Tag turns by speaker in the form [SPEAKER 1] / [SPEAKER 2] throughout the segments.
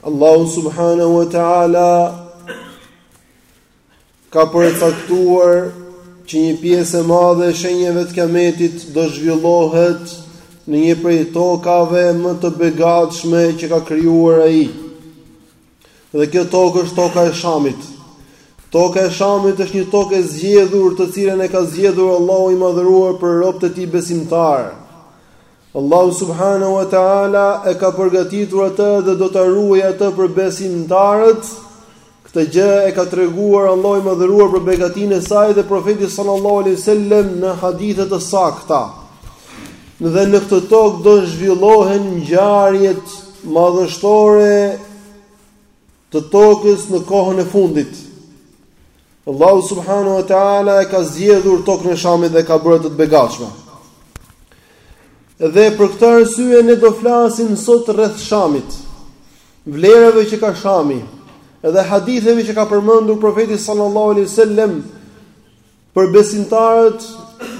[SPEAKER 1] Allahu subhanahu wa ta'ala ka përcaktuar që një pjesë e madhe e shenjeve të kametit do zhvillohet në një prej tokave më të begatshme që ka krijuar ai. Dhe kjo tokë është toka e Shamit. Toka e Shamit është një tokë e zgjedhur, të cilën e ka zgjedhur Allahu i Madhëruar për robët e tij besimtarë. Allahu subhanahu wa ta'ala e ka përgatitur atë dhe do ta ruajë atë për besimtarët. Këtë gjë e ka treguar Allahu i Madhëruar për begatinë e saj dhe profeti sallallahu alaihi wasallam në hadithe të sakta. Dhe në këtë tokë do zhvillohen ngjarjet madhështore të tokës në kohën e fundit. Allahu subhanahu wa taala e ka zgjedhur tokën e Shamit dhe e ka bërë atë të begatshme. Dhe për këtë arsye ne do flasim sot rreth Shamit, vlerave që ka Shami dhe haditheve që ka përmendur profeti sallallahu alaihi wasallam për besimtarët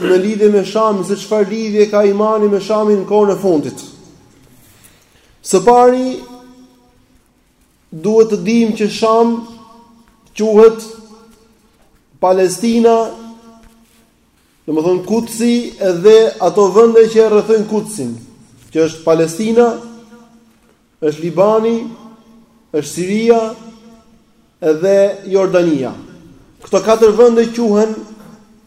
[SPEAKER 1] në lidhje me Shamin, se çfarë lidhje ka imani me Shamin në kohën e fundit. Së pari, Duhet të dimë që Sham quhet Palestina, domethënë Kutsi dhe ato vende që e rrethojnë Kutsin, që është Palestina, është Libani, është Siria dhe Jordania. Këto katër vende quhen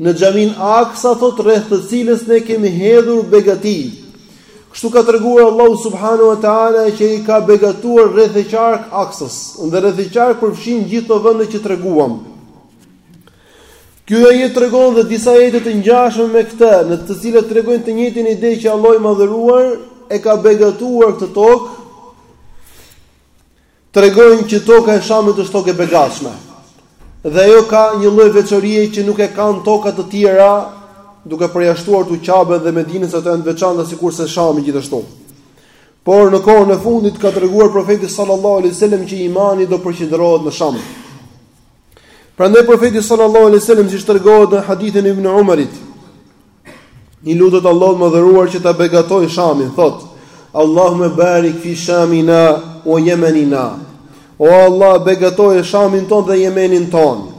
[SPEAKER 1] në Xhaminë Aksa thotë rreth të cilës ne kemi hedhur begati. Kështu ka treguar Allahu subhanahu wa taala që i ka begatuar rreth e qark Aksës, dhe rreth e qark përfshin gjithë këto vende që treguam. Ky ajet tregon dhe disa ajete të ngjashme me këtë, në të cilat tregojnë të njëjtën ide që Allahu i madhëruar e ka begatuar këtë tokë tregojnë që toka e Shamit është tokë e begatshme dhe ajo ka një lloj veçorie që nuk e kanë toka të tjera, duke përjashtuar këtu Qaben dhe Medinën se ato janë të veçanta sikurse Shami gjithashtu. Por në kohën e fundit ka treguar profeti sallallahu alaihi wasallam që imani do përqendrohet në Sham. Prandaj profeti sallallahu alaihi wasallam siç tregohet në hadithin e Ibn Umarit, I lutet Allahut madhëruar që ta begatojë Shamin, thotë: Allahumma barik fi Shamina wa Yemenina. O Allah, begatoje Shamin tonë dhe Jemenin tonë.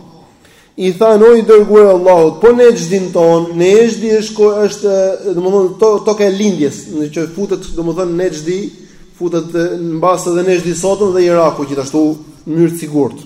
[SPEAKER 1] I thanë o i dërguar Allahut, po Nexhdin tonë, Nexhdi është, domethënë toka e lindjes, që futet domethënë Nexhdi futet mbase edhe Nexhdi sotëm dhe Iraku gjithashtu në mënyrë të sigurt.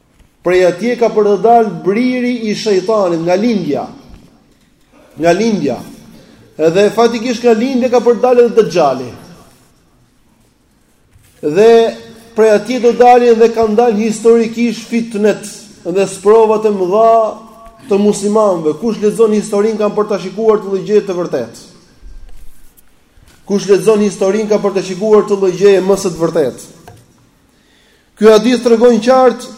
[SPEAKER 1] Prej atje ka për të dalë briri i shejtanit nga lindja. Nga lindja. Edhe faktikisht nga lindja ka për të dalë edhe Dexhali. Dhe prej atje do dalin dhe kanë dalë historikisht fitnet dhe sprovat e mëdha të muslimanëve. Kush lexon historinë kanë për ta shikuar këtë lloj gjëje të vërtetë. Kush lexon historinë ka për ta shikuar këtë lloj gjëje më se të vërtetë. Ky hadith tregon qartë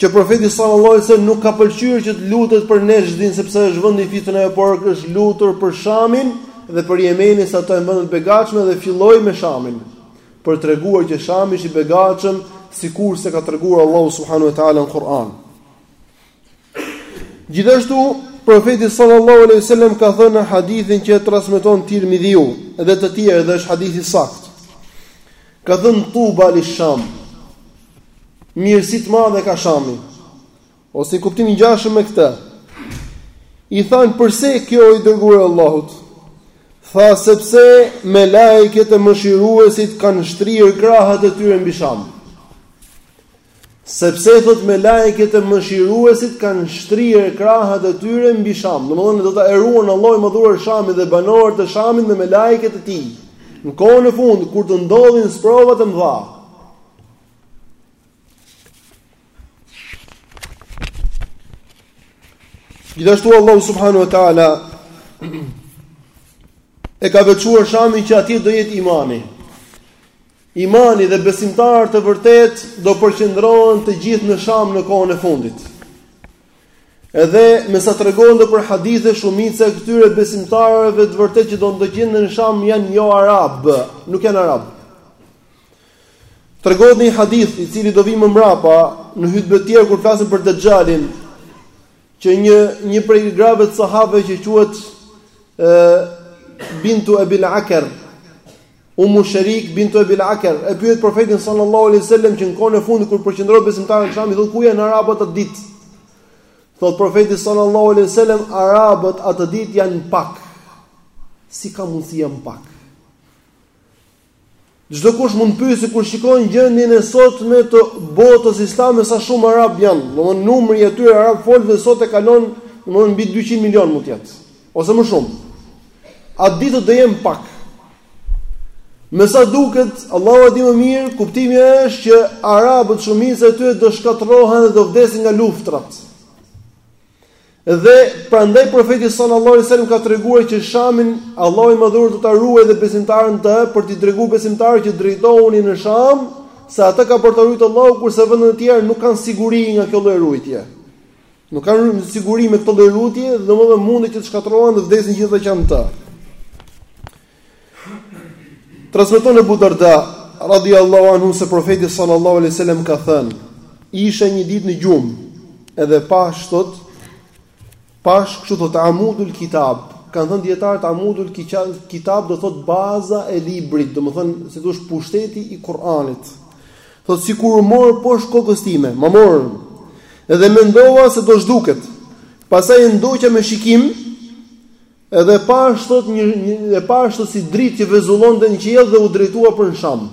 [SPEAKER 1] që profeti sallallahu alajhi wasallam nuk ka pëlqyer që të lutet për Nexhdin sepse është vend i fitnave, por është lutur për Shamin dhe për Jemenin se ato janë vende të begatshme dhe filloi me Shamin. Për të treguar që Shami është i begatshëm, sikurse ka treguar Allahu subhanahu wa taala në Kur'an. Gjithashtu, profeti sallallahu alejhi ue sellem ka thënë në hadithin që e transmeton Tirmidhiu dhe të tjerë dhe është hadith i saktë. Ka thënë Tuba li Sham. Mirësi të madhe ka Shami. Ose kuptim i ngjashëm me këtë. I thanë përse kjo i dërguar i Allahut? Tha sepse melaiket e mëshiruesit kanë shtrirë krahët e tyre mbi Sham. Sepse thotë melaiket e mëshiruesit kanë shtrirë krahët e tyre mbi Sham. Domthonë do ta ruajë Allahu i madhëruar Shamin dhe banorët e Shamit me melaiket e tij. Në kohën e fundit kur të ndodhin sprovat e mëdha. Gjithashtu Allahu subhanahu wa taala e ka veçuar Shamin që atje do jetë imani. Imani dhe besimtarët e vërtetë do përqendrohen të gjithë në Sham në kohën e fundit. Edhe me sa tregohet nëpër hadithe shumica e këtyre besimtarëve të vërtetë që do të gjenden në Sham janë jo arab, nuk janë arab. Tregohet një hadith i cili do vijë më mbrapa në hutbe të tjera kur flasim për Dexhalin, që një prej grave të sahabëve që quhet Bintu Abil Akar Ummu Sharik bintu Abil Akar e pyet profetin sallallahu alaihi wasallam që në kohën e fundit kur përqendrohen besimtarët në Sham i thotë ku janë arabët atë ditë. Thotë profeti sallallahu alaihi wasallam arabët atë ditë janë pak. Si ka mundësi janë pak? Çdokush mund të pyesë kur shikon gjendjen e sotme të botës islame sa shumë arabë janë. Domthon numri i atyre arabfolësve sot e kalon domthon mbi 200 milionë mund të jetë. Ose më shumë. Ato ditë do jenë pak. Me sa duket, Allahu e di më mirë, kuptimi është që arabët shumica e tyre do shkatërrohen dhe do vdesin nga luftrat. Dhe prandaj profeti sallallahu alajhi wasallam ka treguar që Shamin Allahu i madhur do ta ruajë dhe besimtarët në të për t'i treguar besimtarët që drejtohuni në Sham, se atë ka për ta ruajtur Allahu kurse vendet e tjera nuk kanë siguri nga kjo lloj ruajtje. Nuk kanë siguri me këtë lloj ruajtje, domethënë mundet që të shkatërrohen dhe vdesin gjithë ata që janë në të. Transmeton Ebu Darda radhiyallahu anhu se profeti sallallahu alaihi wasallam ka thënë: Isha një ditë në gjumë, edhe pash thot pash kështu thot Amudul Kitab. Kan thënë dijetarët Amudul Kitab do thot baza e librit, domethënë si të thuash pushteti i Kur'anit. Thotë sikur u mor poshtë kokës time, ma morën dhe mendova se do zhduket. Pastaj e ndoqa me shikim dhe pash thotë një, një e pash thotë si dritë që vezullonte në qiell dhe u drejtua për në Sham.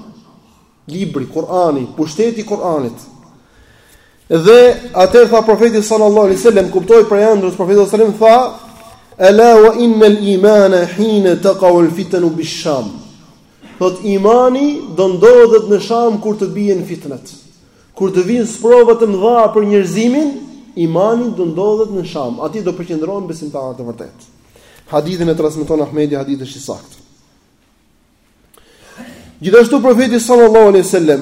[SPEAKER 1] Libri Kur'ani, pushteti i Kur'anit. Dhe atëherë tha profeti sallallahu alaihi wasallam, kuptoi prej ëndrrës profeti sallallahu alaihi wasallam tha, "Ala wa innal imana hina taqaw al-fitanu bish-Sham." Thotë, Imani do ndodhet në Sham kur të bien fitnat. Kur të vijnë sprova të mëdha për njerëzimin, imani do ndodhet në Sham. Aty do përqendrohen besimtarët e vërtetë. Hadithin e transmeton Ahmedi, hadithi është i saktë. Gjithashtu profeti sallallahu alejhi ue sellem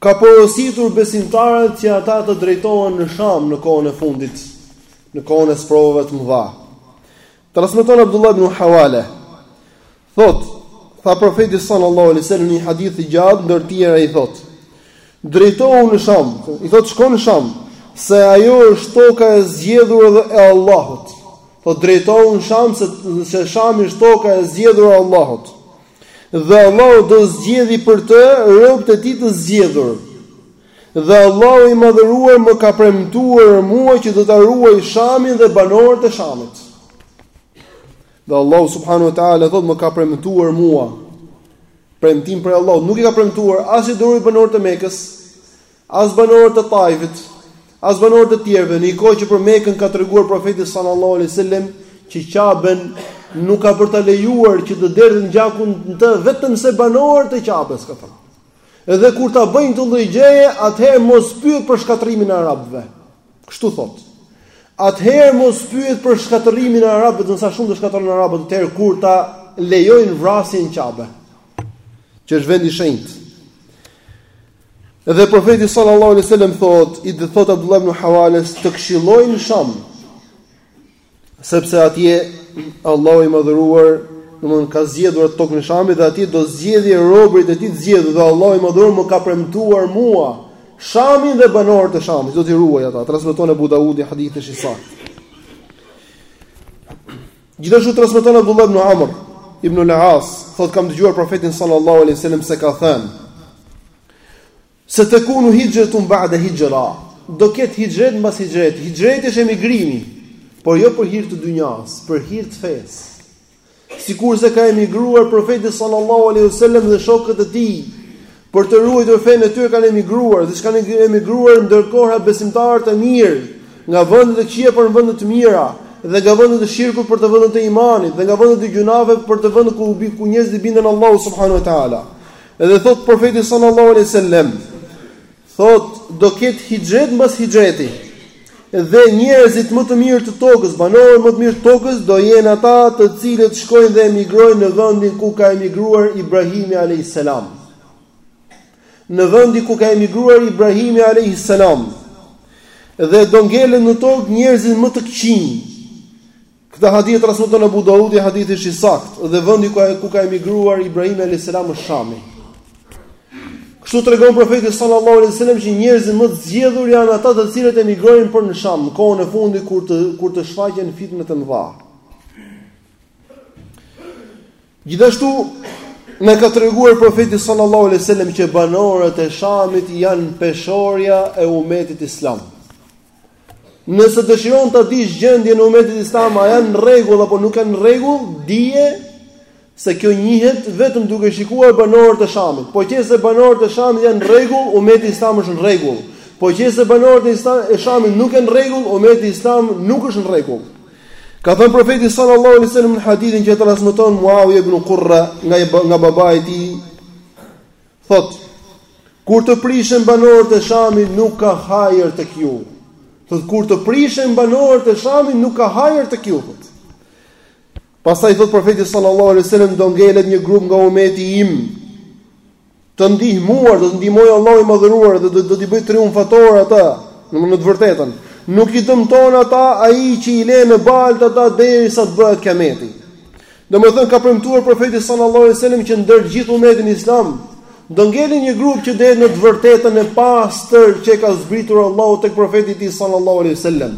[SPEAKER 1] ka porositur besimtarët që ata të drejtohen në Sham në kohën e fundit, në kohën e sprovave të mëdha. Transmeton Abdullah ibn Hawale, thot, tha profeti sallallahu alaihi wasallam në një hadith të gjatë ndër të tjera i thot: Drejtohu në Sham, i thot shko në Sham, se ajo është toka e zgjedhur e Allahut. Thot drejtohu në Sham se se Shami është toka e zgjedhur e Allahut. Dhe Allahu do zgjedhi për të robët e tij të zgjedhur. Dhe Allahu i Madhëruar më ka premtuar mua që do ta ruaj Shamin dhe banorët e Shamit. Dhe Allahu subhanahu wa taala thotë më ka premtuar mua premtim prej Allahut, nuk i ka premtuar se do ruaj banorët e Mekës, as banorët e Taifit, as banorët e tjerëve, në një kohë që për Mekën ka treguar profeti sallallahu alaihi wasallam që Qaben nuk ka për ta lejuar që të derdhin gjakun në të vetëm se banorët e Qabes ka thënë. Dhe kur ta bëjnë këtë lloj gjëje, atëherë mos pyet për shkatërrimin e arabëve. Kështu thotë. Atëherë mos pyet për shkatërrimin e arabëve, domethënë sa shumë do shkatërrohen arabët atëherë kur ta lejojnë vrasjen në Qabe. Që është vend i shenjtë. Dhe profeti sallallahu alaihi wasallam thotë, i thotë Abdullah ibn Hawales, të këshilloj në Sham. Sepse atje Allahu i madhëruar, domthon ka zgjedhur atë tokën e Shamit dhe atje do zgjedhë robërit e tij të zgjedhur dhe Allahu i madhëruar më ka premtuar mua Shamin dhe banorët e Shamit, do t'i ruaj ata. Transmeton Abu Daudi hadithi është i saktë. Gjithashtu transmeton Abdullah ibn Amr ibn al-As, thotë kam dëgjuar profetin sallallahu alaihi wasallam se ka thënë Setekunu hijretun ba'de hijra, do ketë hijret mbas hijreti. Hijreti është emigrimi, por jo për hir të dynjasë, për hir të fesë. Sikurse ka emigruar Profeti sallallahu alaihi wasallam dhe shokët e tij, për të ruajtur fenë e tyre kanë emigruar, dhe ç'kanë emigruar ndër kohëra besimtarët e mirë, nga vende të këqija për në vende të mira, dhe nga vende të shirkut për te vende të imanit, dhe nga vende të gjynaheve për te vende ku ku njerëzit i binden Allahut subhanahu wa taala. Edhe thotë profeti sallallahu alaihi wasallam, thotë do ketë hijret mbas hijreti. Dhe njerëzit më të mirë të tokës, banorët më të mirë të tokës do jenë ata të cilët shkojnë dhe emigrojnë në vendin ku ka emigruar Ibrahimi alayhis salam. Në vendin ku ka emigruar Ibrahimi alayhis salam. Dhe do ngelen në tokë njerëzit më të këqinj, Këtë hadith e transmeton Abu Daudi, hadithi është i saktë dhe vendi ku ku ka emigruar Ibrahim alayhis salam është Shami. Kështu tregon profeti sallallahu alaihi wasallam që njerëzit më të zgjedhur janë ata të cilët emigrojnë për në Sham, në kohën e fundit kur të kur të shfaqen fitnet e mëdha. Gjithashtu na ka treguar profeti sallallahu alaihi wasallam që banorët e Shamit janë peshorja e umetit islam. Nëse dëshiron ta dish gjendjen e umetit islam, a janë në rregull apo nuk janë në rregull, dije se kjo njihet vetëm duke shikuar banorët e Shamit. Po qe se banorët e Shamit janë në rregull, umeti islam është në rregull. Po qe se banorët e Shamit nuk janë në rregull, umeti islam nuk është në rregull. Ka thënë profeti sallallahu alaihi wasallam në hadithin që e transmeton Muawiya ibn Qurra nga nga babai i tij, Thotë, Kur të prishen banorët e Shamit nuk ka hajër tek ju. Thotë, Kur të prishen banorët e Shamit nuk ka hajër tek ju. Pastaj thotë profeti sallallahu alejhi ue sellem do ngelet një grup nga umeti im të ndihmuar, do t'i ndihmojë Allahu i madhëruar dhe do do t'i bëjë triumfatorë ata, në në të vërtetën. Nuk i dëmton ata ai që i le në baltë ata derisa të bëhet kiameti. Domethënë ka premtuar Profeti sallallahu alejhi ue selem që ndër gjithë umetin islam do ngelë një grup që do jetë në të vërtetën e pastër që e ka zbritur Allahu tek Profeti i tij sallallahu alejhi ue selem.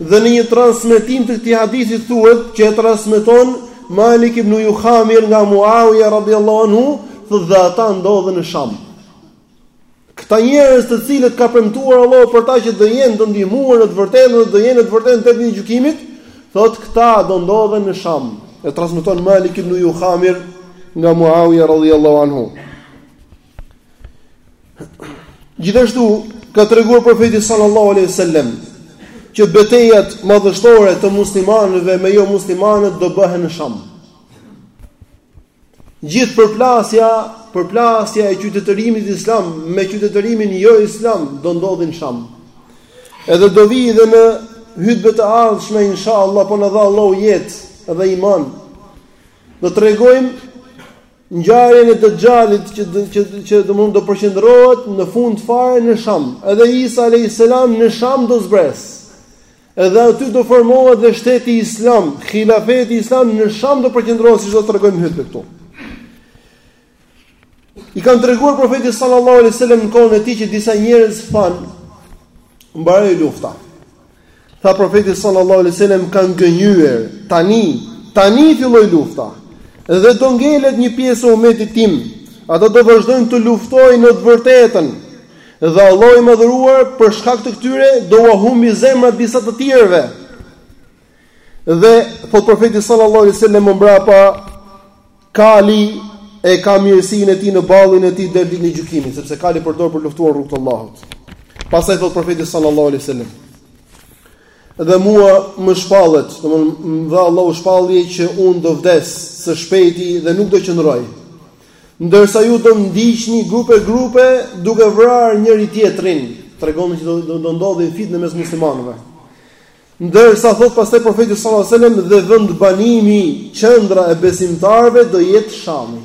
[SPEAKER 1] Dhe në një transmetim të këtij hadithi thuhet që e transmeton Malik ibn Yukhamir nga Muawija radhiyallahu anhu, thotë dhe ata ndodhen në Sham. Këta njerëz të cilët ka premtuar Allahu për ta që do jenë të ndihmuar në të vërtetën dhe do jenë në të vërtetën deri në ditën e gjykimit, thotë këta do ndodhen në Sham. E transmeton Malik ibnu Juhamir nga Muawiya radhiyallahu anhu. Gjithashtu ka treguar profeti sallallahu alaihi wasallam që betejat madhështore të muslimanëve me jo muslimanët do bëhen në Sham. Gjithë përplasja, përplasja e qytetërimit islam me qytetërimin jo islam do ndodhin në Sham. Edhe do vi dhe në hytbe të ardhshme inshallah po na dha Allahu jetë dhe iman. Do tregojmë ngjarjen e Dejjalit që që që do përqendrohet në fund fare në Sham. Edhe Isa alayhis salam në Sham do zbres. Edhe aty do formohet dhe shteti islam, khilafeti islam në Sham do përqendrohet siç do tregojmë hytbe këtu. I kanë treguar profetit sallallahu alaihi wasallam në kohën e tij që disa njerëz thanë mbaroi lufta. Tha profeti sallallahu alaihi wasallam kanë gënjyer, tani, tani filloi lufta. Dhe do ngelet një pjesë e umetit tim. Ata do vazhdojnë të luftojnë në të vërtetën. Dhe Allahu i Madhëruar për shkak të këtyre do ua humbi zemrat disa të tjerëve. Dhe thotë profeti sallallahu alaihi wasallam më mbrapa kali e ka mirësinë e tij në ballin e tij deri ditën e gjykimit, sepse kali përdor për luftuar rrugë të Allahut. Pastaj thotë profeti sallallahu alaihi wasallam dhe mua më shpallet, domethënë më dha Allahu shpallje që unë do vdes së shpejti dhe nuk do qëndroj. Ndërsa ju do ndiqni grupe-grupe duke vrarë njëri-tjetrin, tregon që do do ndodhin fitne mes muslimanëve. Ndërsa thotë pastaj profeti sallallahu alajhi wasallam dhe vendbanimi qendra e besimtarëve do jetë Shami.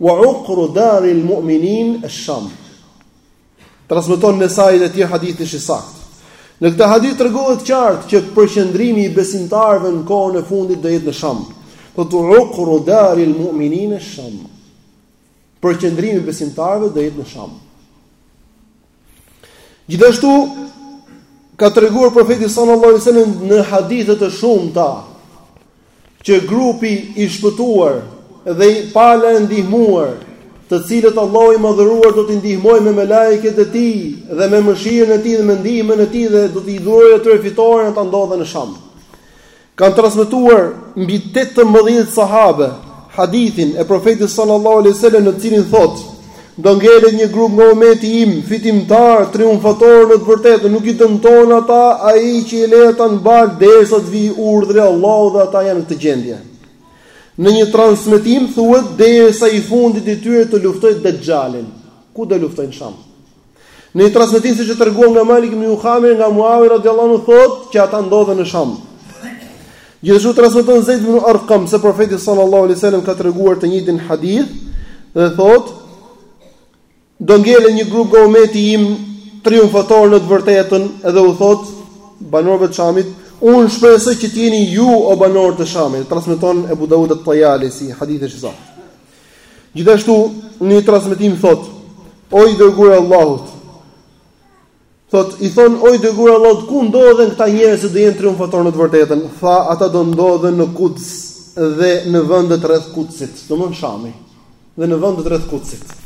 [SPEAKER 1] Wa uqru daril mu'minin ash-Sham. Transmeton Nesai dhe tjerë hadithi është i saktë. Në këtë hadith tregohet qartë që përqendrimi i besimtarëve në kohën e fundit do jetë në Sham. Thotë uqru daril mu'minin ash-Sham. Përqendrimi i besimtarëve do jetë në Sham. Gjithashtu ka treguar profeti sallallahu alajhi wasallam në hadithe të shumta që grupi i shpëtuar dhe pala e ndihmuar, të cilët Allahu i Madhëruar do t'i ndihmojë me melaiket e Tij dhe me mëshirën e Tij dhe me ndihmën e Tij dhe do t'i dhurojë atyre fitoren ata ndodhen në Sham. Kanë transmetuar mbi 18 sahabe hadithin e Profetit sallallahu alaihi wasallam në të cilin thotë Do ngelet një grup nga ummeti im, fitimtar, triumfator në të vërtetën, nuk i dëmton ata ai që i lë ata në baltë derisa të vijë urdhri i Allahut dhe ata janë në këtë gjendje. Në një transmetim thuhet derisa i fundit i tyre të luftojë Dexhalin. Ku do luftojë? Në Sham? Në një transmetim siç e treguam nga Malik ibn Juhamir nga Muavi radhiyallahu anhu thotë që ata ndodhen në Sham. Gjithashtu transmeton Zeid ibn Arqam se profeti sallallahu alaihi wasallam ka treguar të njëjtin hadith dhe thotë do ngelë një grup nga umeti im triumfator në të vërtetën edhe u thotë banorëve të Shamit, unë shpresoj që të jeni ju o banorë të Shamit. Transmeton Abu Dawud at-Tayalisi, hadith i saktë. Gjithashtu, në një transmetim thotë: O i dërguar i Allahut, thotë, i thonë o i dërguar i Allahut, ku ndodhen këta njerëz që do jenë triumfatorë në të vërtetën? Tha, ata do ndodhen në Kuds dhe në vendet rreth Kudsit, domethënë Shami, dhe në vendet rreth Kudsit.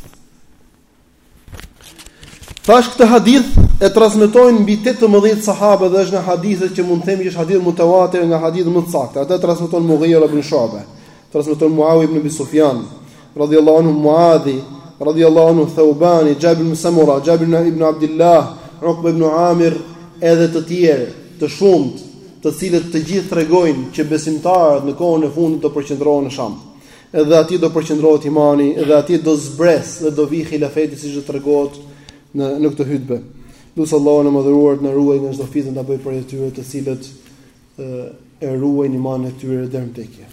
[SPEAKER 1] Tashi këtë hadith e transmetojnë mbi 18 sahabë dhe është nga hadithet që mund të themi që është hadith mutawatir nga hadithet më të sakta. Atë e transmeton Mughira ibn Shu'ba, transmeton Muawi ibn Abi Sufjan, radhiyallahu anhu Muadhi, radhiyallahu anhu Thawbani, Jabir ibn Samura, Jabir ibn Abdullah, Uqba ibn Amir, edhe të tjerë, të shumtë, të cilët të gjithë tregojnë që besimtarët në kohën e fundit do përqendrohen në Sham. Edhe aty do përqendrohet imani dhe aty do zbresë dhe do vijë hilafeti siç do tregohet në në këtë hutbe. Lus Allahun e madhëruar të na ruajë nga çdo fitne të na bëjë prej atyre të cilët e ruajnë imanin e tyre deri në vdekje.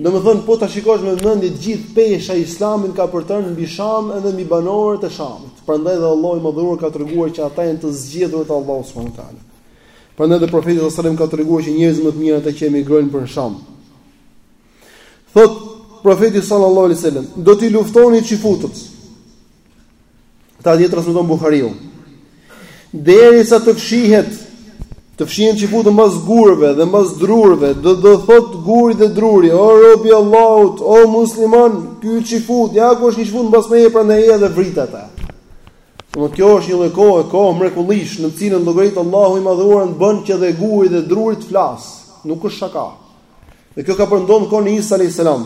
[SPEAKER 1] Domethënë, po ta shikosh me mend, e gjithë pesha e Islamit ka për të rënë mbi Sham edhe mbi banorët e Shamit. Prandaj dhe Allahu i madhëruar ka treguar që ata janë të zgjedhurit e Allahut subhanahu wa taala. Prandaj dhe profeti sallallahu alaihi wasallam ka treguar që njerëzit më të mirë ata që emigrojnë për në Sham. Thotë profeti sallallahu alaihi wasallam, do t'i luftoni çifutët. Këtë hadith e transmeton Buhariu. Derisa të fshihet, të fshihen çifutët mbas gurëve dhe mbas drurëve, do do thotë guri dhe druri, o rob i Allahut, o musliman, ky çifut, ja ku është një çifut mbas meje prandaj eja dhe vrite atë. Domethënë kjo është një lloj kohe, kohë mrekullish në të cilën llogarit Allahu i madhëruar bën që dhe guri dhe druri të flasë. Nuk është shaka. Dhe kjo ka për të ndodhur në kohën e Isa alayhis salam.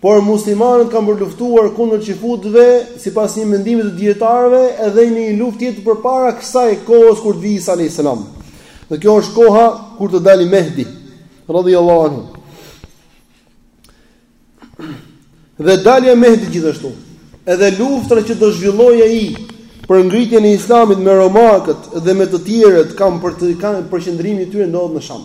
[SPEAKER 1] Por muslimanët kanë për të luftuar kundër çifutëve, sipas një mendimi të dietarëve, edhe në një luftë tjetër përpara kësaj kohës kur të vijë Isa alejhi selam. Dhe kjo është koha kur të dalë Mehdi, radijallahu anhu. Dhe dalja e Mehdiut gjithashtu, edhe luftrat që do zhvillojë ai për ngritjen e Islamit me romakët dhe me të tjerët kanë për të kanë përqendrimi i tyre ndodhet në Sham.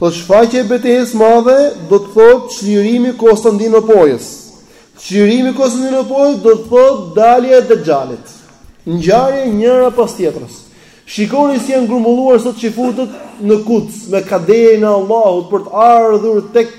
[SPEAKER 1] Thotë shfaqja e betejës së madhe do të thotë çlirimi i Kostandinopojës. Çlirimi i Kostandinopojës do të thotë dalja e Dexhalit. Ngjarje njëra pas tjetrës. Shikoni si janë grumbulluar sot çifutët në Kuds me kaderin e Allahut për të ardhur tek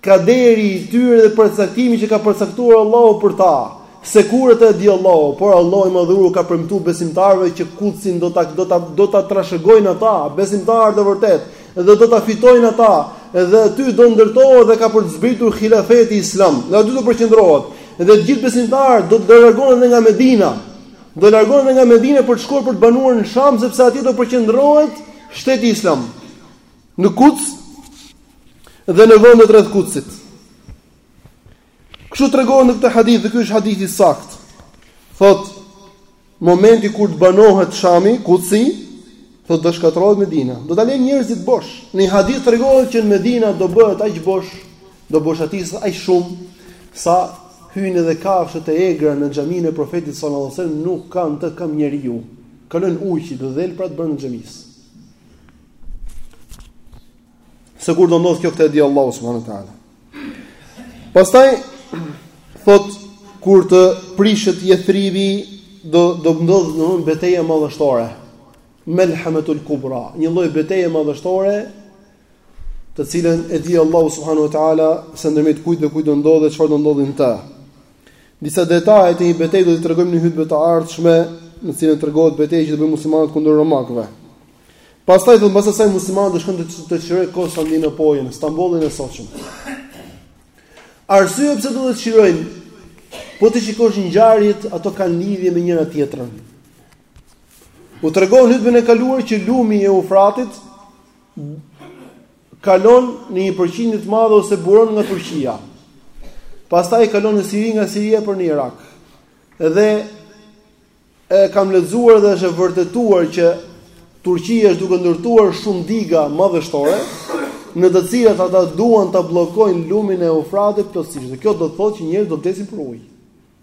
[SPEAKER 1] Kaderi i tyre dhe përcaktimi që ka përcaktuar Allahu për ta, se kur e di Allahu, por Allahu i Madhëruar u ka premtuar besimtarëve që Kudsin do ta do ta do ta trashëgojnë ata, besimtarët e vërtetë, dhe do ta fitojnë ata, dhe aty do ndërtohet dhe ka për të zbritur Hilafeti Islam, dhe aty do përqendrohet, dhe të gjithë besimtarët do të largohen dhe nga Medina, do largohen dhe nga Medina për të shkuar për të banuar në Sham, sepse aty do përqendrohet shteti Islam. Në Kuds dhe në vendet rreth Kudsit. Kështu tregohet në këtë hadith, dhe ky është hadith i saktë. Thot momenti kur të banohet Shami, Kudsi, thot do shkatërrohet Medina. Do ta lënë njerëzit bosh. Në një hadith tregohet që në Medina do bëhet aq bosh, do boshatiset aq shumë sa hyjnë edhe kafshët e egra në xhaminë e Profetit sallallahu alajhi wasallam, nuk ka në të këmbë njeriu. Kalojnë ujqit dhe dhelprat brenda xhamisë. Se kur do ndodhë kjo këtë e di Allahu subhanahu wa taala. Pastaj thot kur të prishet Jethribi do do ndodhë një betejë madhështore. Melhametul Kubra, një lloj beteje madhështore të cilën e di Allahu subhanahu wa taala se ndërmjet kujt dhe kujt do ndodhet, çfarë do ndodhë në të. Disa detaje të një beteje do t'i tregojmë në hutben e ardhshme, në cilën tregohet beteja që do bëjnë muslimanët kundër romakëve. Pastaj do mbas asaj muslimanët do shkojnë të të çlirojnë Kostandinopojën, Stambollin e sotçëm. Arsyeja pse duhet ta çlirojnë po t'i shikosh ngjarjet, ato kanë lidhje me njëra-tjetrën. U tregova në hutben e kaluar që lumi i Eufratit kalon në një përqindje të madhe ose buron nga Turqia. Pastaj kalon në Siri nga Siria për në Irak. Dhe E kam lexuar dhe është e vërtetuar që Turqia është duke ndërtuar shumë diga madhështore, në të cilat ata duan ta bllokojnë lumin e Eufratit plotësisht. Dhe kjo do të thotë që njerëzit do të vdesin për ujë.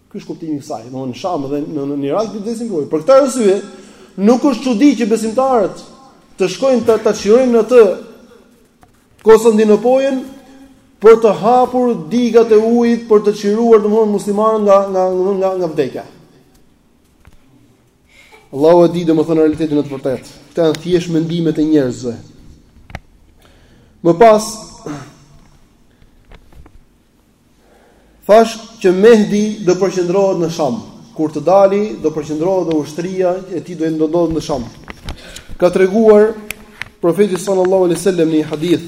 [SPEAKER 1] Ky është kuptimi i kësaj. Domethënë në Sham dhe në në Irak do të vdesin për ujë. Për këtë arsye, nuk është çudi që besimtarët të shkojnë ta çlirojnë atë Kostandinopojën për të hapur digat e ujit për të çliruar domthonë muslimanët nga nga domthonë nga nga vdekja. Allahu e di domthonë realitetin e të vërtetë. Këto janë thjesht mendimet e njerëzve. Më pas Thashë që Mehdi do përqendrohet në Sham. Kur të dali, do përqendrohet dhe ushtria e tij do të ndodhet në Sham. Ka treguar profeti sallallahu alaihi wasallam në hadith,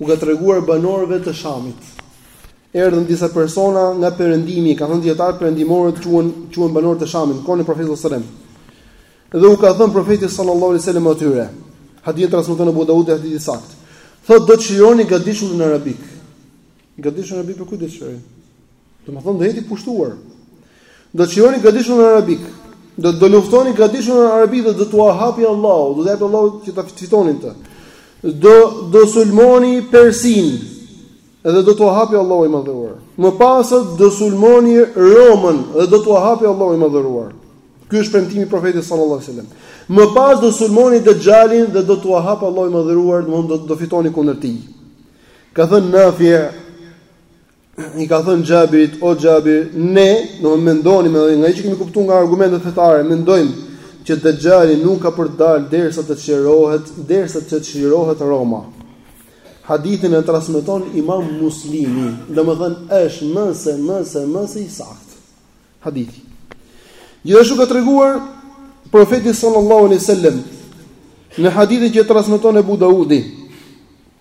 [SPEAKER 1] u ka treguar banorëve të Shamit. Erdhën disa persona nga perëndimi, kanë thënë dijetarët perëndimorët quhen quhen banorët e Shamit, kohën e profetit sallallahu alaihi wasallam. Dhe u ka thënë profeti sallallahu alaihi wasallam atyre, hadith transmeton Abu Dawud dhe hadith i saktë. Thotë do të çlironi gadishullin arabik. Gadishullin arabik prej kujt do ta çlironi? Domethënë do jetë i pushtuar. Do të çlironi gadishullin arabik. Do do luftoni gadishullin arabik dhe do t'ua hapi Allahu, do të japë Allahu që ta fitoni këtë. Do do sulmoni Persinë dhe do t'ua hapi Allahu i madhëruar. Më pas do sulmoni Romën dhe do t'ua hapi Allahu i madhëruar. Ky është premtimi i profetit sallallahu alajhi wasallam. Më pas do sulmoni Dexhalin dhe do t'ua hapi Allahu i madhëruar, domthonë do do fitoni kundër tij. Ka thënë Nafi, i ka thënë Xhabirit, o Xhabir, ne do mendonim edhe nga ajo që kemi kuptuar nga argumentet fetare, mendojmë që Dexhali nuk ka për të dalë derisa të çlirohet, derisa të çlirohet Roma. Hadithin e transmeton Imam Muslimi, domethënë është më se më se më se i saktë. Hadithi. Gjithashtu ka treguar profeti sallallahu alaihi wasallam në hadithin që e transmeton Ebu Daudi,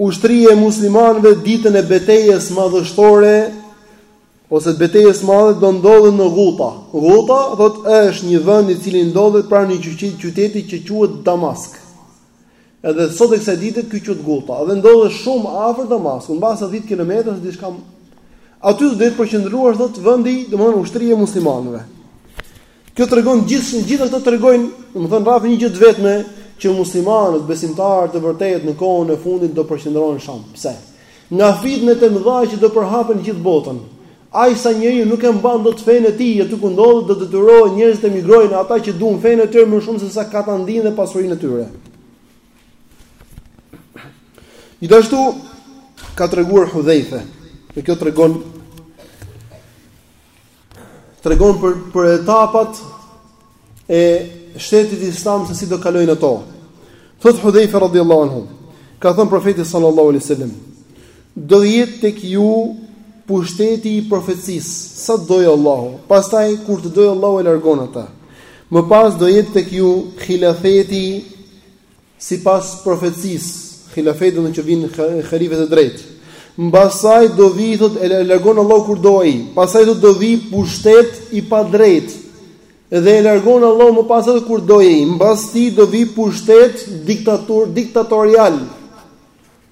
[SPEAKER 1] Ushtria e muslimanëve ditën e betejës madhështore ose betejës së madhe do ndodhen në Ghuta. Ghuta thot është një vend i cili ndodhet pranë një qyteti, qyteti që quhet Damask. Edhe sot e kësaj dite ky quhet Ghuta dhe ndodhet shumë afër Damaskut, mbase 10 kilometra ose diçka. Aty do jetë përqendruar thot vendi, domthonë ushtria e muslimanëve. Kjo tregon gjithë gjithë këto tregojnë, domethënë rrahin një gjë të vetme që muslimanët besimtarët e vërtetë në kohën e fundit do përqendrohen në Sham. Pse? Nga fitnet e mëdha që do përhapen gjithë botën. Aq sa njeriu nuk e mban dot fenë e tij aty ku ndodhet do detyrohen njerëzit të emigrojnë, ata që duan fenë e tyre më shumë se sa katandinë dhe pasurinë e tyre. Gjithashtu ka treguar Hudhejfe, dhe kjo tregon tregon për për etapat e shtetit islam se si do kalojnë ato. Thot Hudhejfe radhiyallahu anhu, ka thënë profeti sallallahu alaihi wasallam, do jetë tek ju pushteti i profecisë, sa të dojë Allahu. Pastaj kur të dojë Allahu e largon ata. Më pas do jetë tek ju hilafeti Sipas profecisë, Hilafeti do të thotë që vijnë Halifet e drejtë. Mbas saj do vijë thotë e largon Allahu kur do ai. Pastaj thotë do vijë pushtet i padrejtë. Dhe e largon Allahu më pas edhe kur do ai. Mbas tij do vijë pushtet diktator diktatorial.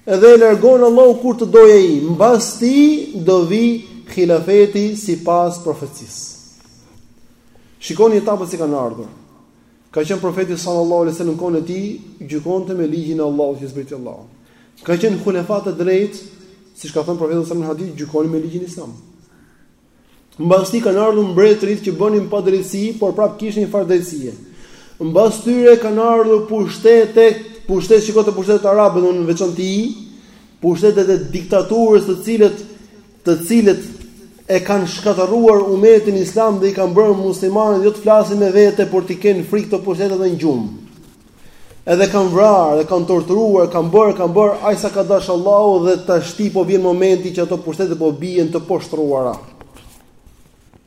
[SPEAKER 1] Dhe e largon Allahu kur të dojë ai. Mbas tij do vijë Hilafeti sipas profecisë. Shikoni etapët si kanë ardhur. Ka qenë Profeti sallallahu alejhi ue sellem në kohën e tij, gjykonte me ligjin e Allahut që zbriti Allahu. Ka qenë hulefat e drejtë, siç ka thënë Profeti sallallahu alejhi dhe sellem, gjykonin me ligjin islam. Mbas tij kanë ardhur mbretërit që bënin padrejtësi, por prap kishin një farë drejtësie. Mbas tyre kanë ardhur pushtetet, pushtet shikoji këto pushtetet arabe në veçanti, pushtetet e diktaturës të cilët të cilët e kanë shkatërruar umetin islam dhe i kanë bërë muslimanët jo të flasin me vete, por t'i kenë frikë këto pushtetet edhe në gjumë. Edhe kanë vrarë, edhe kanë torturuar, kanë bërë, kanë bërë, aq sa ka dash Allahu dhe tashti po vjen momenti që ato pushtete po bien të poshtruara.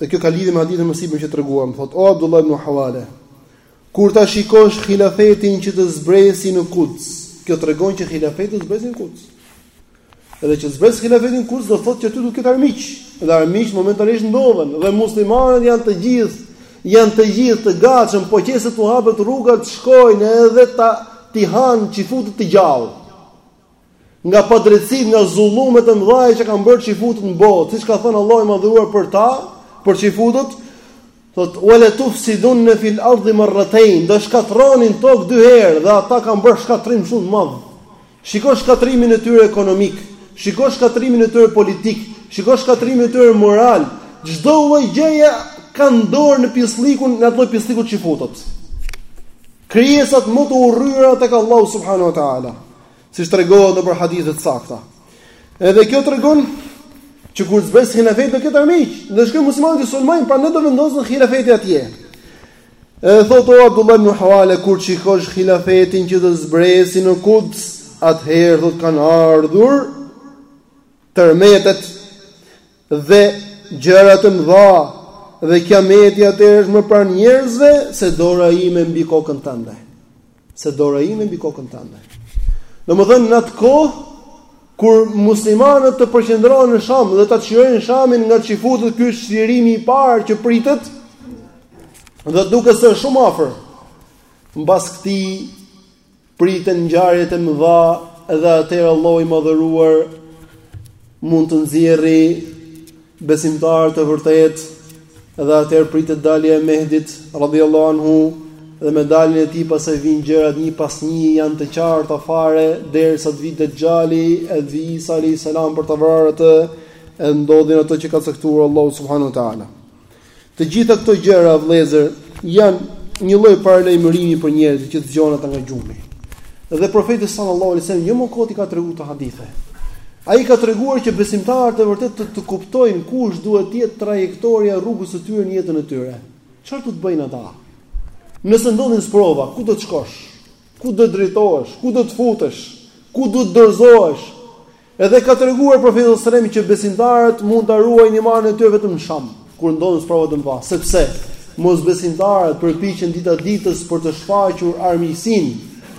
[SPEAKER 1] Dhe kjo ka lidhje me hadithin e mësipërm që treguam, thotë O Abdullah ibn Hawale, kur ta shikosh hilafetin që të zbresi në Kuds, kjo tregon që hilafeti do zbresi në Kuds. Edhe që të zbresi hilafeti në Kuds do thotë që aty do të ketë armiq, dhe armiq momentalisht ndodhen dhe muslimanët janë të gjithë janë të gjithë të gatshëm, po qe se t'u hapet rruga të shkojnë edhe ta t'i hanë çifutët të gjallë. nga padrejtësitë, nga zullumet e mëdha që kanë bërë çifutët në botë, siç ka thënë Allahu i madhëruar për ta, për çifutët, thot wala tufsidun fil ard marratayn do shkatërroni në tokë dy herë dhe ata kanë bërë shkatrim shumë të madh shiko shkatrimin e tyre ekonomik shiko shkatrimin e tyre politik shiko shkatrimin e tyre moral çdo lloj gjëje kanë dorë në pisllikun në atë lloj pislliku çifutët krijesat më të urryra tek Allahu subhanahu wa taala siç tregohet nëpër hadithe të sakta. Edhe kjo tregon që kur të zbresi hilafeti do ketë armiq, do shkojnë muslimanët t'i sulmojnë, prandaj do vendosin hilafetin atje. Edhe thotë o Abdullah ibn Hawale kur të shikosh hilafetin që do zbresi në Kuds, atëherë thotë kanë ardhur tërmetet dhe gjërat e mëdha dhe kiameti atëherë është më pranë njerëzve se dora ime mbi kokën tënde. Se dora ime mbi kokën tënde. Domethënë në atë kohë kur muslimanët të përqendrohen në Sham dhe ta çlirojnë Shamin nga çifutët ky është çlirimi i parë që pritet dhe duket se është shumë afër. Mbas këtij Priten ngjarje të mëdha dhe atëherë Allahu i Madhëruar mund të nxjerrë besimtarë të vërtetë dhe atëherë pritet dalja e Mehdit radhiyallahu anhu dhe me daljen e tij pasaj vijnë gjërat një pas një janë të qarta fare derisa të vijë Dejjali e të vijë Isa alayhis salam për ta vrarë atë e ndodhin ato që ka caktuar Allahu subhanahu wa taala Të gjitha këto gjëra o vëllezër janë një lloj paralajmërimi për njerëzit që të zgjohen ata nga gjumi. Dhe profeti sallallahu alajhi wasallam jo më kot i ka treguar këto hadithe. Ai ka treguar që besimtarët e vërtetë të, të kuptojnë kush duhet të jetë trajektoria e rrugës së tyre në jetën e tyre. Çfarë duhet të bëjnë ata? Nëse ndodhin sprova, ku do të shkosh? Ku do të drejtohesh? Ku do të futesh? Ku do të dorëzohesh? Edhe ka treguar Profeti sallallahu alejhi we sellem që besimtarët mund ta ruajnë imanin e tyre vetëm në sham, kur ndodhin sprova të mëdha, sepse mosbesimtarët përpiqen dita ditës për të shfaqur armiqësinë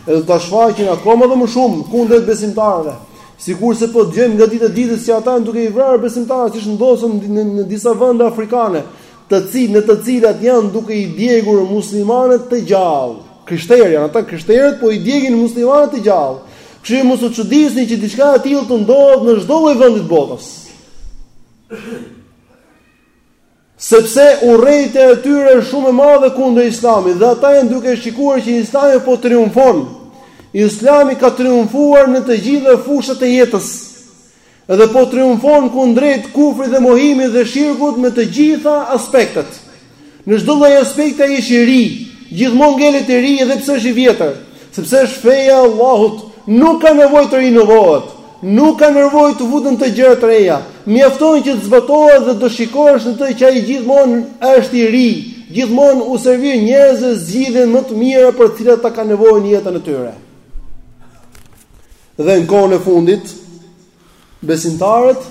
[SPEAKER 1] dhe do ta shfaqin akoma dhe më shumë kundrejt besimtarëve. Sikurse po dëgjojmë nga dita ditës që ata janë duke i vrarë besimtarët, siç ndodh në, në, në disa vende afrikane, të cilë, në të cilat janë duke i djegur muslimanët të gjallë. Krishterë janë ata, krishterët po i djegin muslimanët të gjallë. Kështu që mos u çuditni që diçka e tillë të ndodhë në çdo lloj vendi të botës. Sepse urrejtja e tyre është shumë e madhe kundër Islamit dhe ata janë duke shikuar që Islami po triumfon. Islami ka triumfuar në të gjitha fushat e jetës. Dhe po triumfon kundrejt kufrit dhe mohimit dhe shirkut në të gjitha aspektet. Në çdo lloj aspekti ai është i ri, gjithmonë ngelet i ri edhe pse është i vjetër, sepse është feja e Allahut, nuk ka nevojë të rinovohet, nuk ka nevojë të futen në të gjëra të reja, mjafton që të zbatohet dhe do shikosh në të që ai gjithmonë është i ri, gjithmonë u servir njerëzve zgjidhje më të mira për të cilat ata kanë nevojë në jetën e tyre. Dhe në kohën e fundit besimtarët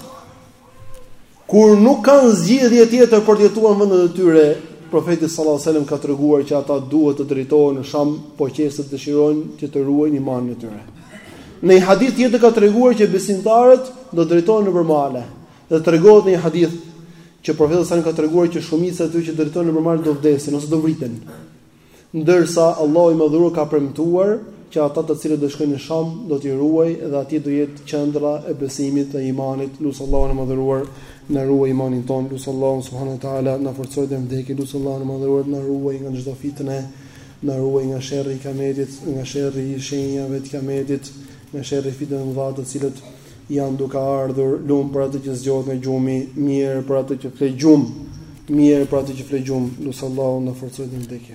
[SPEAKER 1] kur nuk kanë zgjidhje tjetër për të jetuar në vendet e tyre, profeti sallallahu alajhi wasallam ka treguar që ata duhet të drejtohen në Sham, po qe se dëshirojnë që të ruajnë imanin e tyre. Në një hadith tjetër ka treguar që besimtarët do të drejtohen nëpër male. Dhe tregohet në një hadith që profeti sallallahu alajhi wasallam ka treguar që shumica e tyre që drejtohen nëpër male do vdesin ose do vriten. Ndërsa, Allahu i Madhëruar ka premtuar që ata të cilët do të shkojnë në Sham do t'i ruajë dhe aty do jetë qendra e besimit dhe imanit. Lus Allahun e Madhëruar të na ruajë imanin tonë. Lus Allahun subhanahu wa taala të na forcojë deri në vdekje. Lus Allahun e Madhëruar të na ruajë nga çdo fitnë, të na ruajë nga sherri i Kiametit, nga sherri i shenjave të Kiametit, nga sherri i fitnave të mëdha të cilët janë duke ardhur. Lum për atë që zgjohet nga gjumi, mjerë për atë që fle gjumë, mjerë për atë që fle gjumë. Lus Allahun të na forcojë deri në vdekje.